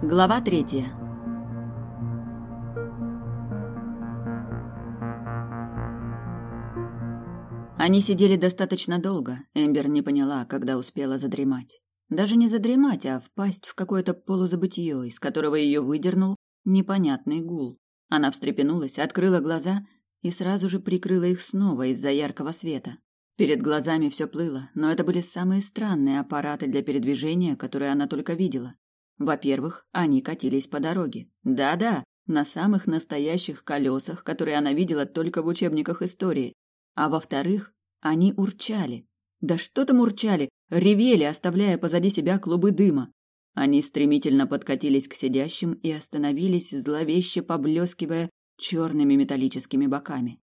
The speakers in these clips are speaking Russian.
Глава третья. Они сидели достаточно долго. Эмбер не поняла, когда успела задремать. Даже не задремать, а впасть в какое-то полузабытье, из которого ее выдернул непонятный гул. Она встрепенулась, открыла глаза и сразу же прикрыла их снова из-за яркого света. Перед глазами все плыло, но это были самые странные аппараты для передвижения, которые она только видела. Во-первых, они катились по дороге. Да-да, на самых настоящих колесах, которые она видела только в учебниках истории. А во-вторых, они урчали. Да что там урчали, ревели, оставляя позади себя клубы дыма. Они стремительно подкатились к сидящим и остановились, зловеще поблескивая черными металлическими боками.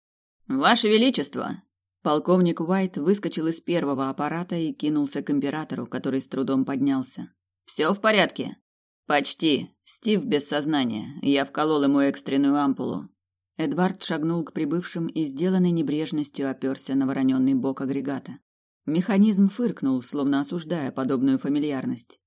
«Ваше Величество!» Полковник Уайт выскочил из первого аппарата и кинулся к императору, который с трудом поднялся. «Все в порядке?» «Почти. Стив без сознания. Я вколол ему экстренную ампулу». Эдвард шагнул к прибывшим и, сделанный небрежностью, оперся на вороненный бок агрегата. Механизм фыркнул, словно осуждая подобную фамильярность.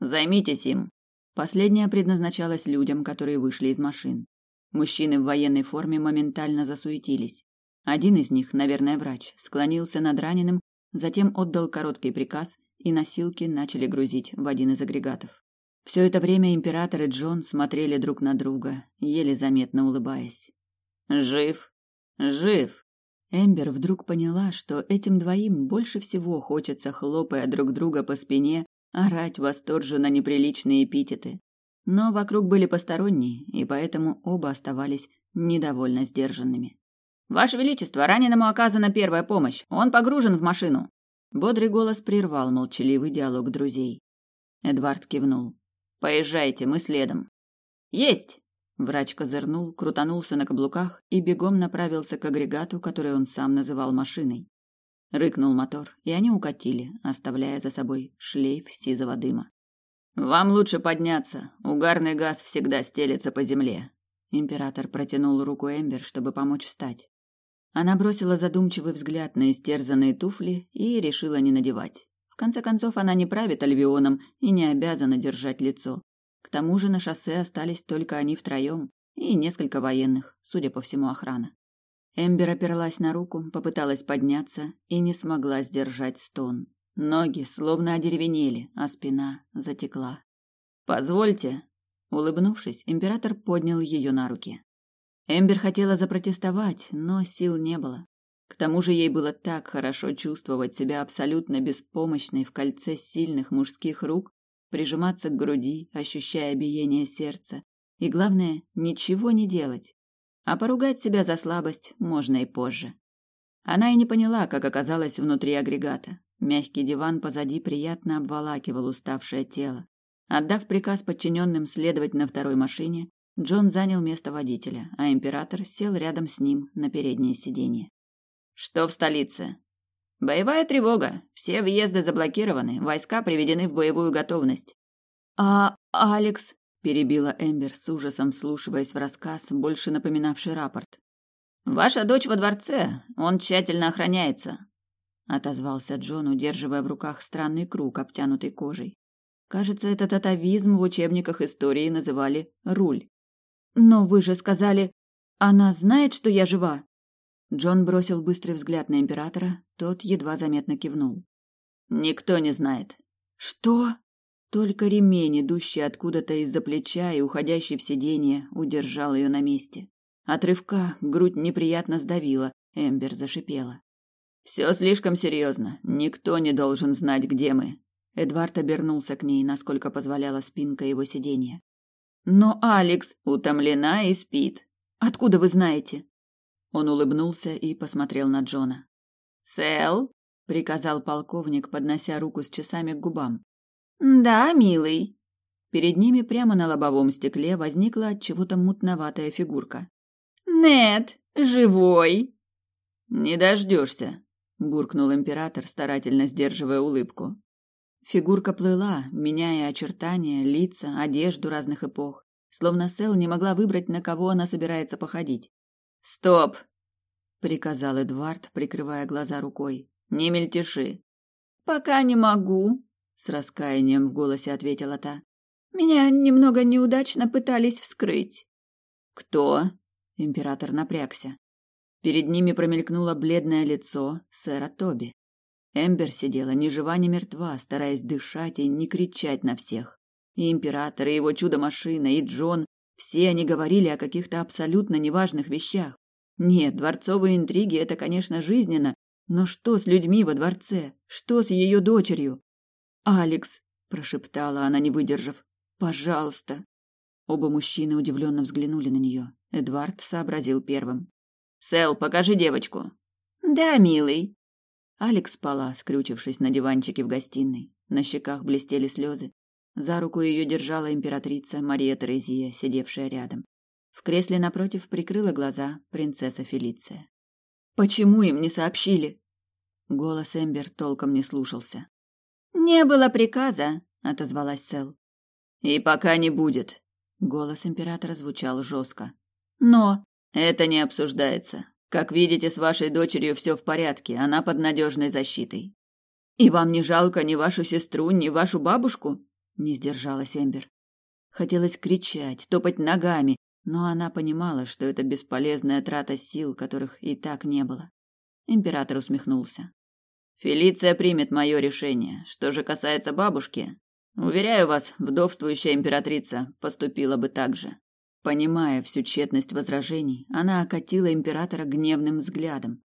«Займитесь им!» Последняя предназначалась людям, которые вышли из машин. Мужчины в военной форме моментально засуетились. Один из них, наверное, врач, склонился над раненым, затем отдал короткий приказ, и носилки начали грузить в один из агрегатов. Все это время император и Джон смотрели друг на друга, еле заметно улыбаясь. «Жив! Жив!» Эмбер вдруг поняла, что этим двоим больше всего хочется, хлопая друг друга по спине, орать восторженно неприличные эпитеты. Но вокруг были посторонние, и поэтому оба оставались недовольно сдержанными. «Ваше Величество, раненому оказана первая помощь. Он погружен в машину». Бодрый голос прервал молчаливый диалог друзей. Эдвард кивнул. «Поезжайте, мы следом». «Есть!» Врач козырнул, крутанулся на каблуках и бегом направился к агрегату, который он сам называл машиной. Рыкнул мотор, и они укатили, оставляя за собой шлейф сизого дыма. «Вам лучше подняться. Угарный газ всегда стелется по земле». Император протянул руку Эмбер, чтобы помочь встать. Она бросила задумчивый взгляд на истерзанные туфли и решила не надевать. В конце концов, она не правит Альвионом и не обязана держать лицо. К тому же на шоссе остались только они втроем и несколько военных, судя по всему, охрана. Эмбер оперлась на руку, попыталась подняться и не смогла сдержать стон. Ноги словно одеревенели, а спина затекла. «Позвольте!» Улыбнувшись, император поднял ее на руки. Эмбер хотела запротестовать, но сил не было. К тому же ей было так хорошо чувствовать себя абсолютно беспомощной в кольце сильных мужских рук, прижиматься к груди, ощущая биение сердца, и главное, ничего не делать. А поругать себя за слабость можно и позже. Она и не поняла, как оказалась внутри агрегата. Мягкий диван позади приятно обволакивал уставшее тело. Отдав приказ подчиненным следовать на второй машине, Джон занял место водителя, а император сел рядом с ним на переднее сиденье. «Что в столице?» «Боевая тревога. Все въезды заблокированы, войска приведены в боевую готовность». «А Алекс?» – перебила Эмбер с ужасом, вслушиваясь в рассказ, больше напоминавший рапорт. «Ваша дочь во дворце. Он тщательно охраняется», – отозвался Джон, удерживая в руках странный круг, обтянутый кожей. Кажется, этот атовизм в учебниках истории называли «руль». «Но вы же сказали, она знает, что я жива?» Джон бросил быстрый взгляд на императора, тот едва заметно кивнул. «Никто не знает». «Что?» Только ремень, идущий откуда-то из-за плеча и уходящий в сиденье, удержал ее на месте. От рывка грудь неприятно сдавила, Эмбер зашипела. «Все слишком серьезно. Никто не должен знать, где мы». Эдвард обернулся к ней, насколько позволяла спинка его сиденья. Но Алекс утомлена и спит. Откуда вы знаете? Он улыбнулся и посмотрел на Джона. Сэл, приказал полковник, поднося руку с часами к губам. Да, милый. Перед ними прямо на лобовом стекле возникла от чего-то мутноватая фигурка. Нет, живой. Не дождешься, буркнул император, старательно сдерживая улыбку. Фигурка плыла, меняя очертания, лица, одежду разных эпох. Словно Сэл не могла выбрать, на кого она собирается походить. «Стоп!» — приказал Эдвард, прикрывая глаза рукой. «Не мельтеши». «Пока не могу», — с раскаянием в голосе ответила та. Меня немного неудачно пытались вскрыть». «Кто?» — император напрягся. Перед ними промелькнуло бледное лицо сэра Тоби. Эмбер сидела ни жива, ни мертва, стараясь дышать и не кричать на всех. И император, и его чудо-машина, и Джон – все они говорили о каких-то абсолютно неважных вещах. Нет, дворцовые интриги – это, конечно, жизненно, но что с людьми во дворце? Что с ее дочерью? «Алекс», – прошептала она, не выдержав, – «пожалуйста». Оба мужчины удивленно взглянули на нее. Эдвард сообразил первым. «Сэл, покажи девочку». «Да, милый», Алекс спала, скрючившись на диванчике в гостиной. На щеках блестели слезы. За руку ее держала императрица Мария Терезия, сидевшая рядом. В кресле напротив прикрыла глаза принцесса Фелиция. «Почему им не сообщили?» Голос Эмбер толком не слушался. «Не было приказа», — отозвалась Сэл. «И пока не будет». Голос императора звучал жестко. «Но...» «Это не обсуждается. Как видите, с вашей дочерью все в порядке, она под надежной защитой. И вам не жалко ни вашу сестру, ни вашу бабушку? Не сдержалась Эмбер. Хотелось кричать, топать ногами, но она понимала, что это бесполезная трата сил, которых и так не было. Император усмехнулся. Фелиция примет мое решение. Что же касается бабушки, уверяю вас, вдовствующая императрица поступила бы так же. Понимая всю тщетность возражений, она окатила императора гневным взглядом.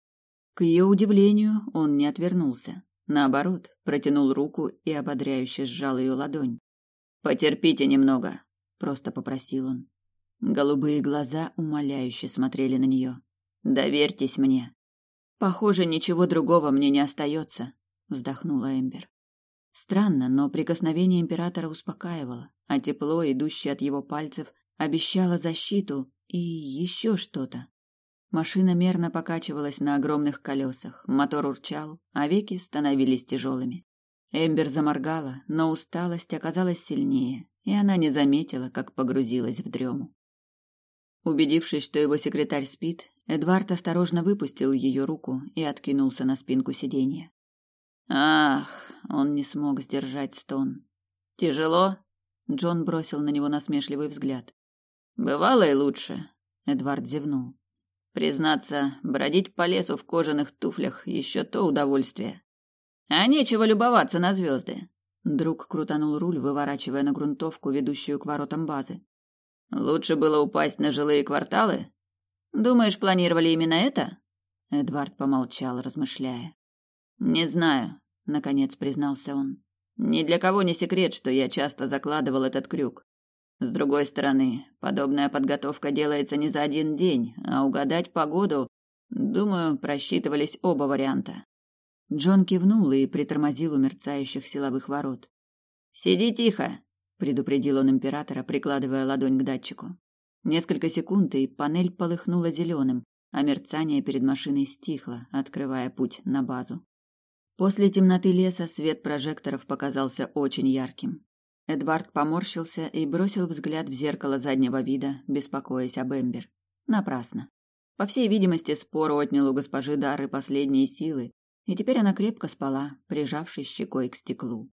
К ее удивлению, он не отвернулся. Наоборот, протянул руку и ободряюще сжал ее ладонь. «Потерпите немного», — просто попросил он. Голубые глаза умоляюще смотрели на нее. «Доверьтесь мне». «Похоже, ничего другого мне не остается», — вздохнула Эмбер. Странно, но прикосновение императора успокаивало, а тепло, идущее от его пальцев, обещала защиту и еще что-то. Машина мерно покачивалась на огромных колесах, мотор урчал, а веки становились тяжелыми. Эмбер заморгала, но усталость оказалась сильнее, и она не заметила, как погрузилась в дрему. Убедившись, что его секретарь спит, Эдвард осторожно выпустил ее руку и откинулся на спинку сиденья. Ах, он не смог сдержать стон. Тяжело? Джон бросил на него насмешливый взгляд. Бывало и лучше, Эдвард зевнул. Признаться, бродить по лесу в кожаных туфлях еще то удовольствие. А нечего любоваться на звезды. Друг крутанул руль, выворачивая на грунтовку, ведущую к воротам базы. Лучше было упасть на жилые кварталы? Думаешь, планировали именно это? Эдвард помолчал, размышляя. Не знаю, наконец признался он. Ни для кого не секрет, что я часто закладывал этот крюк. С другой стороны, подобная подготовка делается не за один день, а угадать погоду, думаю, просчитывались оба варианта. Джон кивнул и притормозил у мерцающих силовых ворот. «Сиди тихо», — предупредил он императора, прикладывая ладонь к датчику. Несколько секунд, и панель полыхнула зеленым, а мерцание перед машиной стихло, открывая путь на базу. После темноты леса свет прожекторов показался очень ярким. Эдвард поморщился и бросил взгляд в зеркало заднего вида, беспокоясь об Эмбер. Напрасно. По всей видимости, спор отнял у госпожи Дары последние силы, и теперь она крепко спала, прижавшись щекой к стеклу.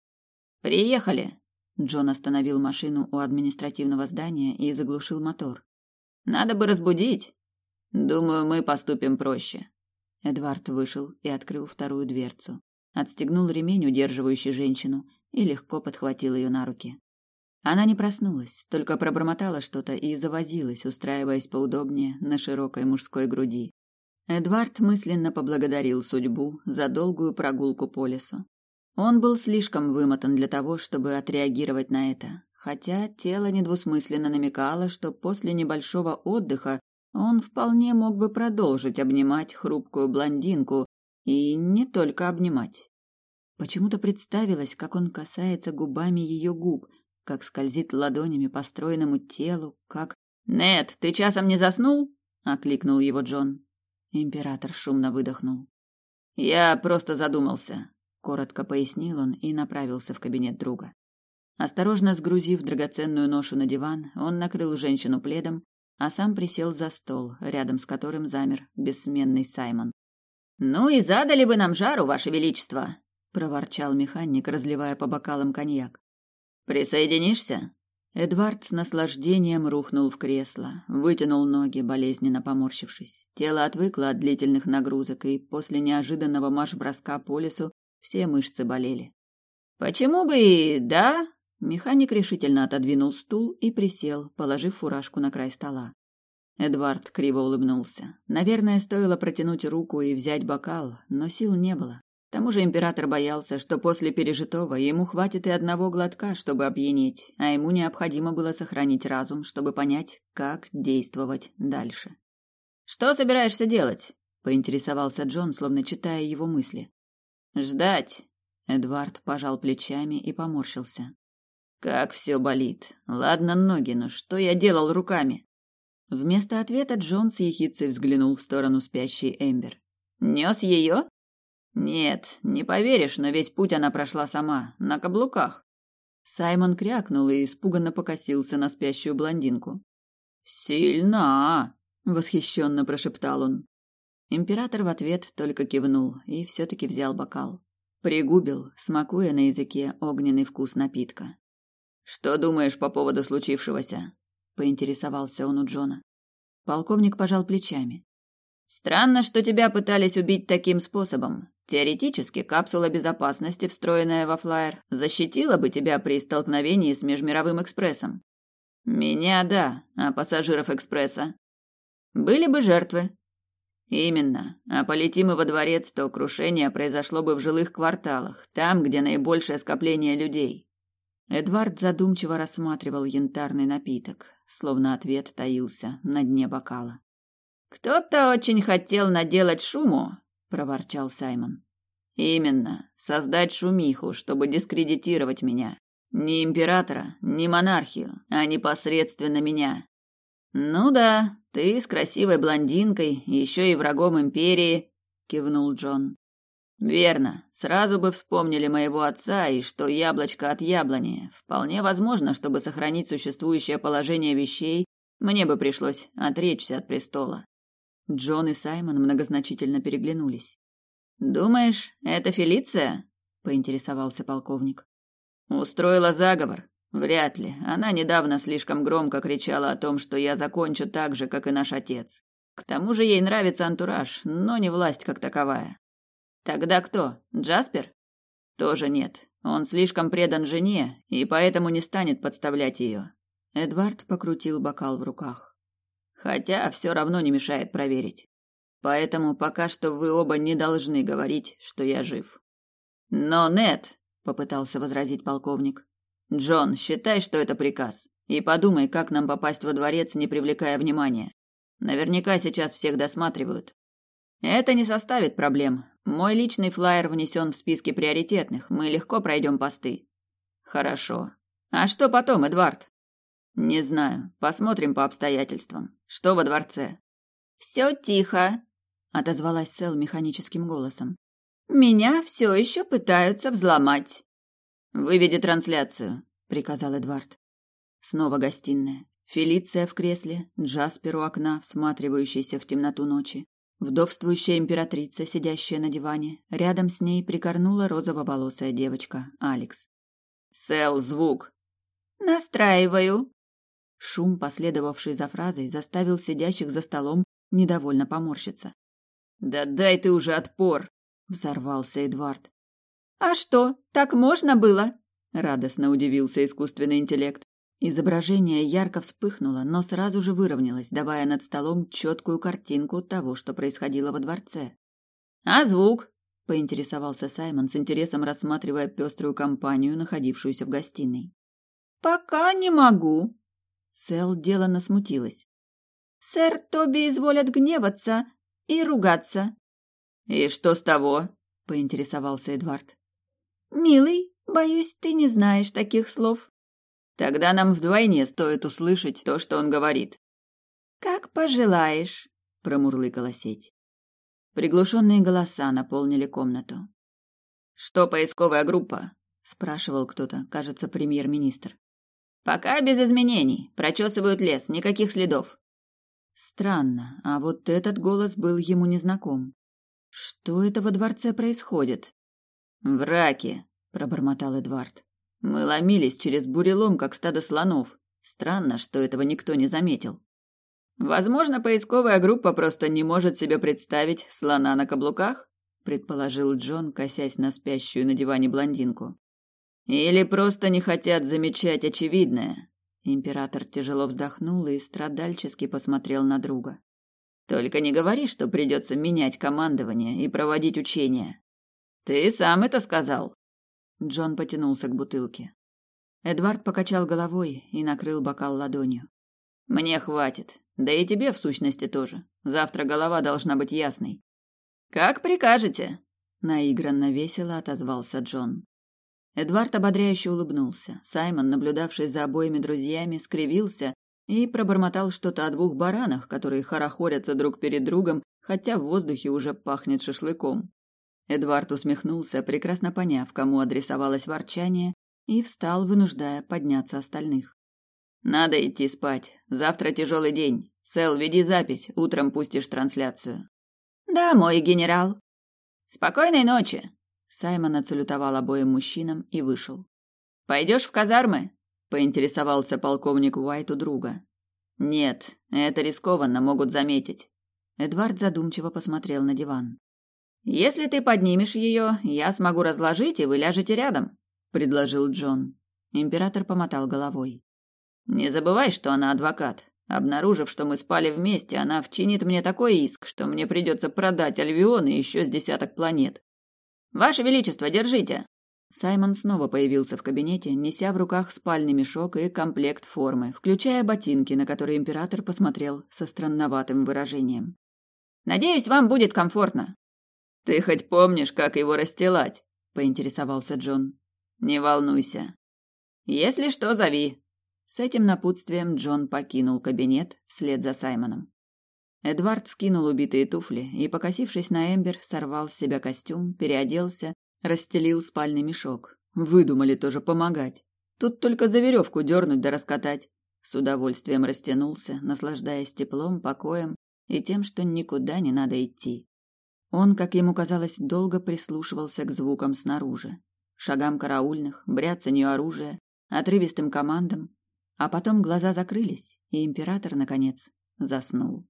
«Приехали!» Джон остановил машину у административного здания и заглушил мотор. «Надо бы разбудить. Думаю, мы поступим проще». Эдвард вышел и открыл вторую дверцу. Отстегнул ремень, удерживающий женщину, и легко подхватил ее на руки. Она не проснулась, только пробормотала что-то и завозилась, устраиваясь поудобнее на широкой мужской груди. Эдвард мысленно поблагодарил судьбу за долгую прогулку по лесу. Он был слишком вымотан для того, чтобы отреагировать на это, хотя тело недвусмысленно намекало, что после небольшого отдыха он вполне мог бы продолжить обнимать хрупкую блондинку и не только обнимать. Почему-то представилось, как он касается губами ее губ, как скользит ладонями по стройному телу, как... «Нет, ты часом не заснул?» — окликнул его Джон. Император шумно выдохнул. «Я просто задумался», — коротко пояснил он и направился в кабинет друга. Осторожно сгрузив драгоценную ношу на диван, он накрыл женщину пледом, а сам присел за стол, рядом с которым замер бессменный Саймон. «Ну и задали вы нам жару, ваше величество!» Проворчал механик, разливая по бокалам коньяк. Присоединишься? Эдвард с наслаждением рухнул в кресло, вытянул ноги, болезненно поморщившись. Тело отвыкло от длительных нагрузок, и после неожиданного марш-броска по лесу все мышцы болели. «Почему бы и да?» Механик решительно отодвинул стул и присел, положив фуражку на край стола. Эдвард криво улыбнулся. Наверное, стоило протянуть руку и взять бокал, но сил не было. Тому же император боялся, что после пережитого ему хватит и одного глотка, чтобы опьянеть, а ему необходимо было сохранить разум, чтобы понять, как действовать дальше. «Что собираешься делать?» — поинтересовался Джон, словно читая его мысли. «Ждать». Эдвард пожал плечами и поморщился. «Как все болит. Ладно, ноги, но что я делал руками?» Вместо ответа Джон с ехицей взглянул в сторону спящей Эмбер. «Нес ее?» Нет, не поверишь, но весь путь она прошла сама, на каблуках. Саймон крякнул и испуганно покосился на спящую блондинку. Сильно, восхищенно прошептал он. Император в ответ только кивнул и все-таки взял бокал. Пригубил, смакуя на языке огненный вкус напитка. «Что думаешь по поводу случившегося?» – поинтересовался он у Джона. Полковник пожал плечами. «Странно, что тебя пытались убить таким способом. Теоретически, капсула безопасности, встроенная во флайер, защитила бы тебя при столкновении с межмировым экспрессом. Меня да, а пассажиров экспресса? Были бы жертвы. Именно. А полетим мы во дворец, то крушение произошло бы в жилых кварталах, там, где наибольшее скопление людей. Эдвард задумчиво рассматривал янтарный напиток, словно ответ таился на дне бокала. Кто-то очень хотел наделать шуму, проворчал Саймон. Именно, создать шумиху, чтобы дискредитировать меня. Не императора, не монархию, а непосредственно меня. Ну да, ты с красивой блондинкой, еще и врагом империи, кивнул Джон. Верно. Сразу бы вспомнили моего отца и что яблочко от яблони. Вполне возможно, чтобы сохранить существующее положение вещей, мне бы пришлось отречься от престола. Джон и Саймон многозначительно переглянулись. «Думаешь, это Фелиция?» – поинтересовался полковник. «Устроила заговор? Вряд ли. Она недавно слишком громко кричала о том, что я закончу так же, как и наш отец. К тому же ей нравится антураж, но не власть как таковая. Тогда кто? Джаспер? Тоже нет. Он слишком предан жене и поэтому не станет подставлять ее. Эдвард покрутил бокал в руках. Хотя все равно не мешает проверить. Поэтому пока что вы оба не должны говорить, что я жив. Но нет, попытался возразить полковник. Джон, считай, что это приказ, и подумай, как нам попасть во дворец, не привлекая внимания. Наверняка сейчас всех досматривают. Это не составит проблем. Мой личный флаер внесен в списки приоритетных. Мы легко пройдем посты. Хорошо. А что потом, Эдвард? Не знаю. Посмотрим по обстоятельствам. Что во дворце? Все тихо, отозвалась Сэл механическим голосом. Меня все еще пытаются взломать. Выведи трансляцию, приказал Эдвард. Снова гостиная. Фелиция в кресле, Джаспер у окна, всматривающийся в темноту ночи. Вдовствующая императрица, сидящая на диване. Рядом с ней прикорнула розово-волосая девочка, Алекс. «Сэл, звук!» «Настраиваю!» Шум, последовавший за фразой, заставил сидящих за столом недовольно поморщиться. «Да дай ты уже отпор!» — взорвался Эдвард. «А что, так можно было?» — радостно удивился искусственный интеллект. Изображение ярко вспыхнуло, но сразу же выровнялось, давая над столом четкую картинку того, что происходило во дворце. «А звук?» — поинтересовался Саймон с интересом, рассматривая пеструю компанию, находившуюся в гостиной. «Пока не могу», Сэл делано смутилась. «Сэр Тоби изволят гневаться и ругаться». «И что с того?» — поинтересовался Эдвард. «Милый, боюсь, ты не знаешь таких слов». «Тогда нам вдвойне стоит услышать то, что он говорит». «Как пожелаешь», — промурлыкала сеть. Приглушенные голоса наполнили комнату. «Что поисковая группа?» — спрашивал кто-то, кажется, премьер-министр. Пока без изменений. Прочесывают лес, никаких следов. Странно, а вот этот голос был ему незнаком. Что это во дворце происходит? Враки, пробормотал Эдвард. Мы ломились через бурелом, как стадо слонов. Странно, что этого никто не заметил. Возможно, поисковая группа просто не может себе представить слона на каблуках, предположил Джон, косясь на спящую на диване блондинку. Или просто не хотят замечать очевидное. Император тяжело вздохнул и страдальчески посмотрел на друга. Только не говори, что придется менять командование и проводить учения. Ты сам это сказал. Джон потянулся к бутылке. Эдвард покачал головой и накрыл бокал ладонью. Мне хватит. Да и тебе в сущности тоже. Завтра голова должна быть ясной. Как прикажете, наигранно весело отозвался Джон. Эдвард ободряюще улыбнулся. Саймон, наблюдавший за обоими друзьями, скривился и пробормотал что-то о двух баранах, которые хорохорятся друг перед другом, хотя в воздухе уже пахнет шашлыком. Эдвард усмехнулся, прекрасно поняв, кому адресовалось ворчание, и встал, вынуждая подняться остальных. «Надо идти спать. Завтра тяжелый день. Сэл, веди запись, утром пустишь трансляцию». «Да, мой генерал». «Спокойной ночи», Саймон отсалютовал обоим мужчинам и вышел. Пойдешь в казармы? поинтересовался полковник Уайт у друга. Нет, это рискованно, могут заметить. Эдвард задумчиво посмотрел на диван. Если ты поднимешь ее, я смогу разложить, и вы ляжете рядом, предложил Джон. Император помотал головой. Не забывай, что она адвокат. Обнаружив, что мы спали вместе, она вчинит мне такой иск, что мне придется продать Альвион и еще с десяток планет. Ваше величество, держите. Саймон снова появился в кабинете, неся в руках спальный мешок и комплект формы, включая ботинки, на которые император посмотрел со странноватым выражением. Надеюсь, вам будет комфортно. Ты хоть помнишь, как его расстилать? поинтересовался Джон. Не волнуйся. Если что, зови. С этим напутствием Джон покинул кабинет вслед за Саймоном. Эдвард скинул убитые туфли и, покосившись на Эмбер, сорвал с себя костюм, переоделся, расстелил спальный мешок. Выдумали тоже помогать. Тут только за веревку дернуть да раскатать. С удовольствием растянулся, наслаждаясь теплом, покоем и тем, что никуда не надо идти. Он, как ему казалось, долго прислушивался к звукам снаружи. Шагам караульных, бряцанью оружия, отрывистым командам. А потом глаза закрылись, и император, наконец, заснул.